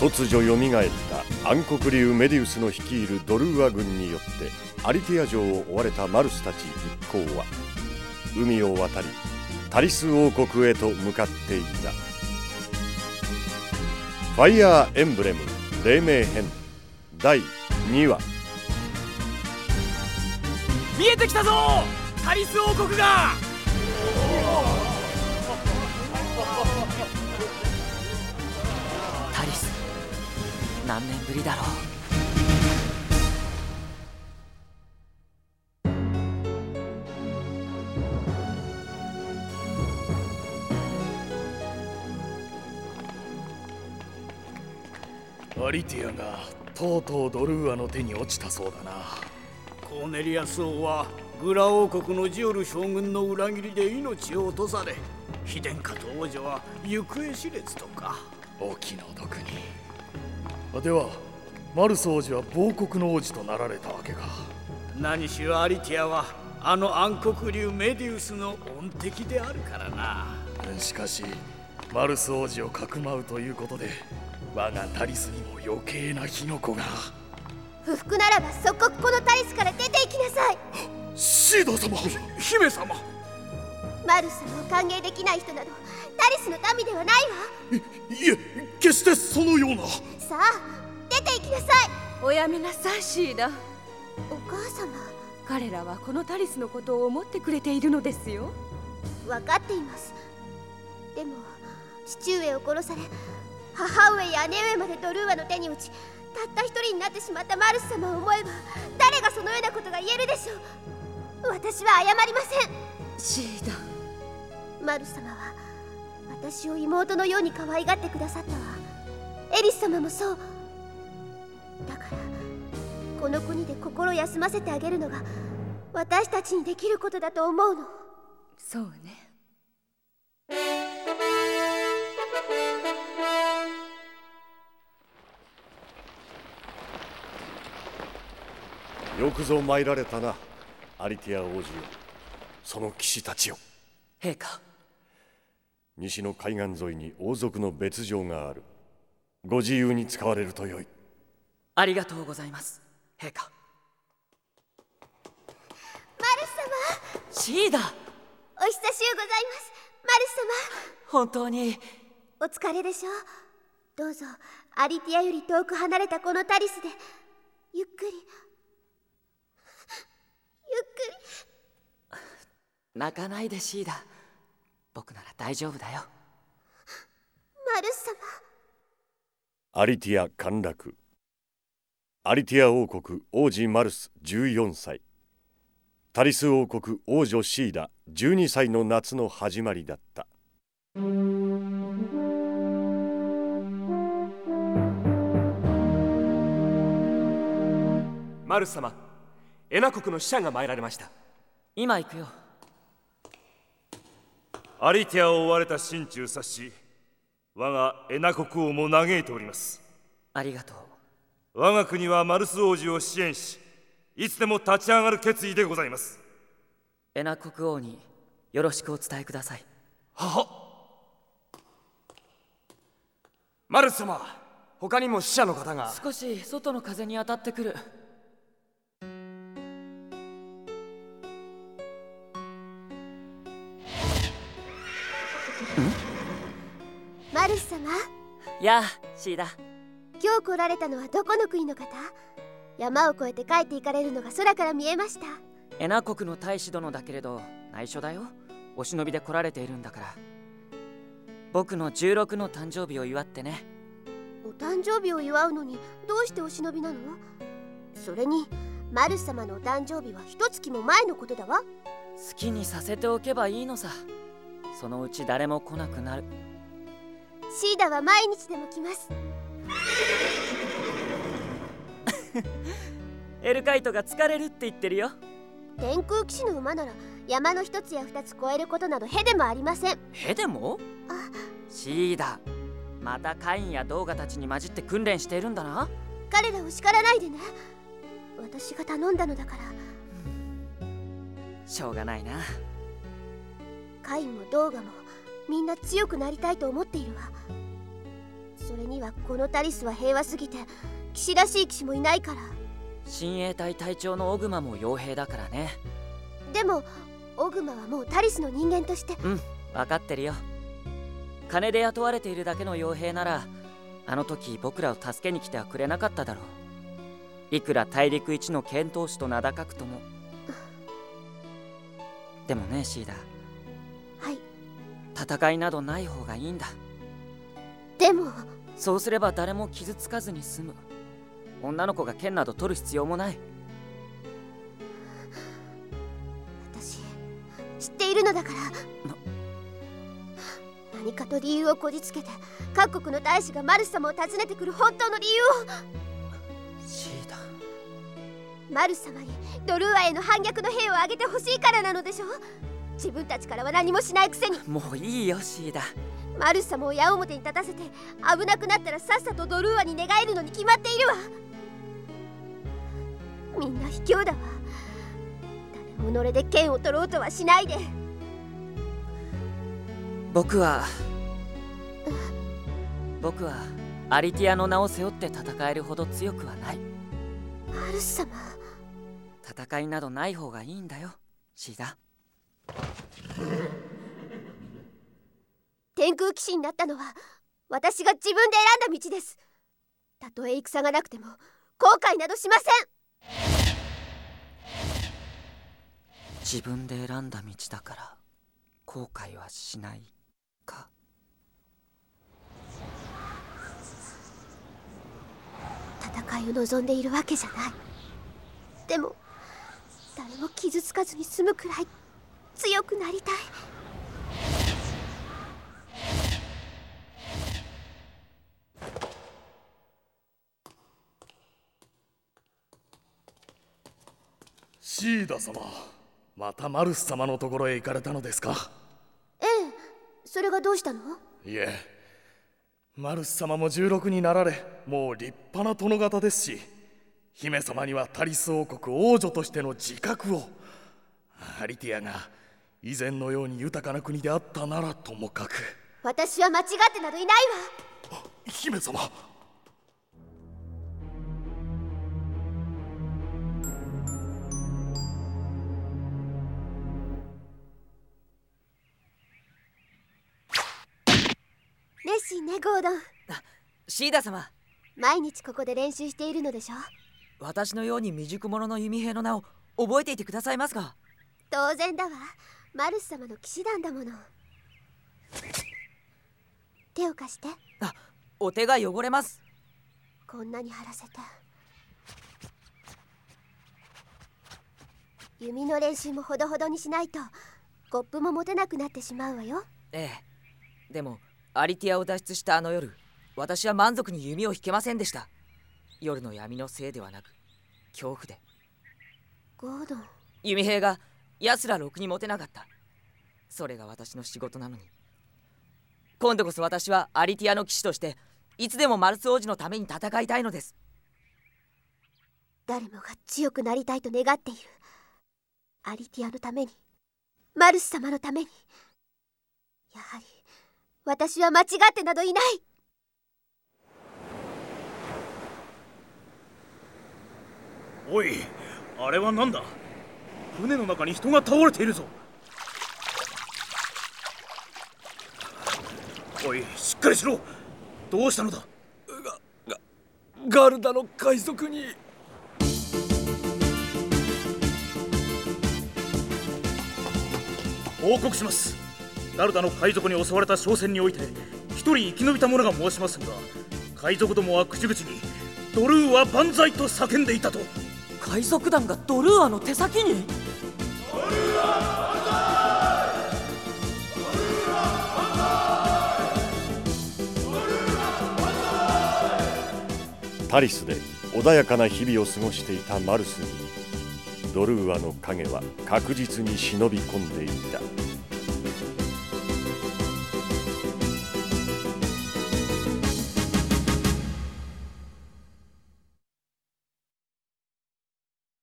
突如よみがえった暗黒竜メディウスの率いるドルーア軍によってアリティア城を追われたマルスたち一行は海を渡りタリス王国へと向かっていた。ファイヤーエンブレム黎明編第2話。見えてきたぞ！タリス王国が！何年ぶりだろう。アリティアがとうとうドルーアの手に落ちたそうだな。コーネリアス王はグラ王国のジオル将軍の裏切りで命を落とされ妃殿下と王女は行方知れずとか。お気の毒に。あではマルス王子は亡国の王子となられたわけか。何しろアリティアはあの暗黒竜メディウスの恩敵であるからな。しかしマルス王子をかくまうということで我がタリスにも余計な火の粉が。不服ならば即刻このタリスから出て行きなさい。シーダ様姫様。マルス様を歓迎できない人などタリスの民ではないわ。いいえ決してそのようなさあ出て行きなさい。おやめなさいシーダお母様。彼らはこのタリスのことを思ってくれているのですよ。分かっています。でも父上を殺され母上や姉上までドルーアの手に落ちたった一人になってしまったマルス様を思えば誰がそのようなことが言えるでしょう。私は謝りません。シーダマルス様は私を妹のように可愛がってくださったわエリス様もそう。だからこの国で心休ませてあげるのが私たちにできることだと思うの。そうね。よくぞ参られたなアリティア王子よ。その騎士たちよ。陛下。西の海岸沿いに王族の別城があるご自由に使われるとよい。ありがとうございます陛下。マルス様。シーダ。お久しゅうございます。マルス本当に。様お疲れでしょう。どうぞアリティアより遠く離れたこのタリスでゆっくり。ゆっくり。泣かないでシーダ。僕なら大丈夫だよ。マルス様アリティア陥落。アリティア王国王子マルス14歳。タリス王国王女シーダ12歳の夏の始まりだった。マルス様エナ国の使者が参られました。今行くよ。アリティアを追われた心中察し我がエナ国王も嘆いております。ありがとう。我が国はマルス王子を支援しいつでも立ち上がる決意でございます。エナ国王によろしくお伝えください。はマルス様他にも使者の方が。少し外の風に当たってくる。マルス様？やあシーダ。今日来られたのはどこの国の方？山を越えて帰って行かれるのが空から見えました。エナ国の大使殿だけれど内緒だよ。お忍びで来られているんだから。僕の16の誕生日を祝ってね。お誕生日を祝うのにどうしてお忍びなの？それにマルス様のお誕生日は一月も前のことだわ。好きにさせておけばいいのさ。そのうち誰も来なくなるシーダは毎日でも来ます。エルカイトが疲れるって言ってるよ。天空騎士の馬なら山の一つや二つ越えることなどへでもありません。へでも？あ。シーダまたカインやドーガたちに混じって訓練しているんだな。彼らを叱らないでね。私が頼んだのだから。しょうがないな。カインもドーガもみんな強くなりたいと思っているわ。それにはこのタリスは平和すぎて騎士らしい騎士もいないから。親衛隊隊長のオグマも傭兵だからね。でもオグマはもうタリスの人間として。うん分かってるよ。金で雇われているだけの傭兵ならあの時僕らを助けに来てはくれなかっただろう。いくら大陸一の剣闘士と名高くとも。でもねシーダはい戦いなどない方がいいんだ。でも。そうすれば誰も傷つかずに済む。女の子が剣など取る必要もない。私知っているのだから。何かと理由をこじつけて各国の大使がマルス様を訪ねてくる本当の理由を。シーダ。マルス様にドルーアへの反逆の兵を挙げてほしいからなのでしょ自分たちからは何もしないくせに。もういいよシーダ。マルス様を矢面に立たせて危なくなったらさっさとドルーアに寝返るのに決まっているわ。みんな卑怯だわ。誰も己で剣を取ろうとはしないで。僕は僕はアリティアの名を背負って戦えるほど強くはない。マルス様戦いなどない方がいいんだよシーダ天空騎士になったのは私が自分で選んだ道です。たとえ戦がなくても後悔などしません。自分で選んだ道だから後悔はしないか。戦いを望んでいるわけじゃない。でも誰も傷つかずに済むくらい強くなりたいシーダ様またマルス様のところへ行かれたのですか？ええそれがどうしたの？いえマルス様も16になられもう立派な殿方ですし姫様にはタリス王国王女としての自覚をアリティアが以前のように豊かな国であったならともかく。私は間違ってなどいないわ。姫様熱心ねゴードンシーダ様。毎日ここで練習しているのでしょ？私のように未熟者の弓兵の名を覚えていてくださいますか当然だわ。マルス様の騎士団だもの。手を貸して。あお手が汚れます。こんなに張らせて。弓の練習もほどほどにしないとコップも持てなくなってしまうわよ。ええ。でもアリティアを脱出したあの夜私は満足に弓を引けませんでした。夜の闇のせいではなく恐怖で。ゴードン。弓兵が奴らろくに持てなかった。それが私の仕事なのに。今度こそ私はアリティアの騎士としていつでもマルス王子のために戦いたいのです。誰もが強くなりたいと願っている。アリティアのためにマルス様のために。やはり私は間違ってなどいない。おいあれは何だ？船の中に人が倒れているぞ。おいしっかりしろ。どうしたのだ？ガルダの海賊に。報告しますガルダの海賊に襲われた商船において一人生き延びた者が申しますが海賊どもは口々にドルーは万歳と叫んでいたと。海賊団がドルーアの手先に？タリスで穏やかな日々を過ごしていたマルスにドルーアの影は確実に忍び込んでいた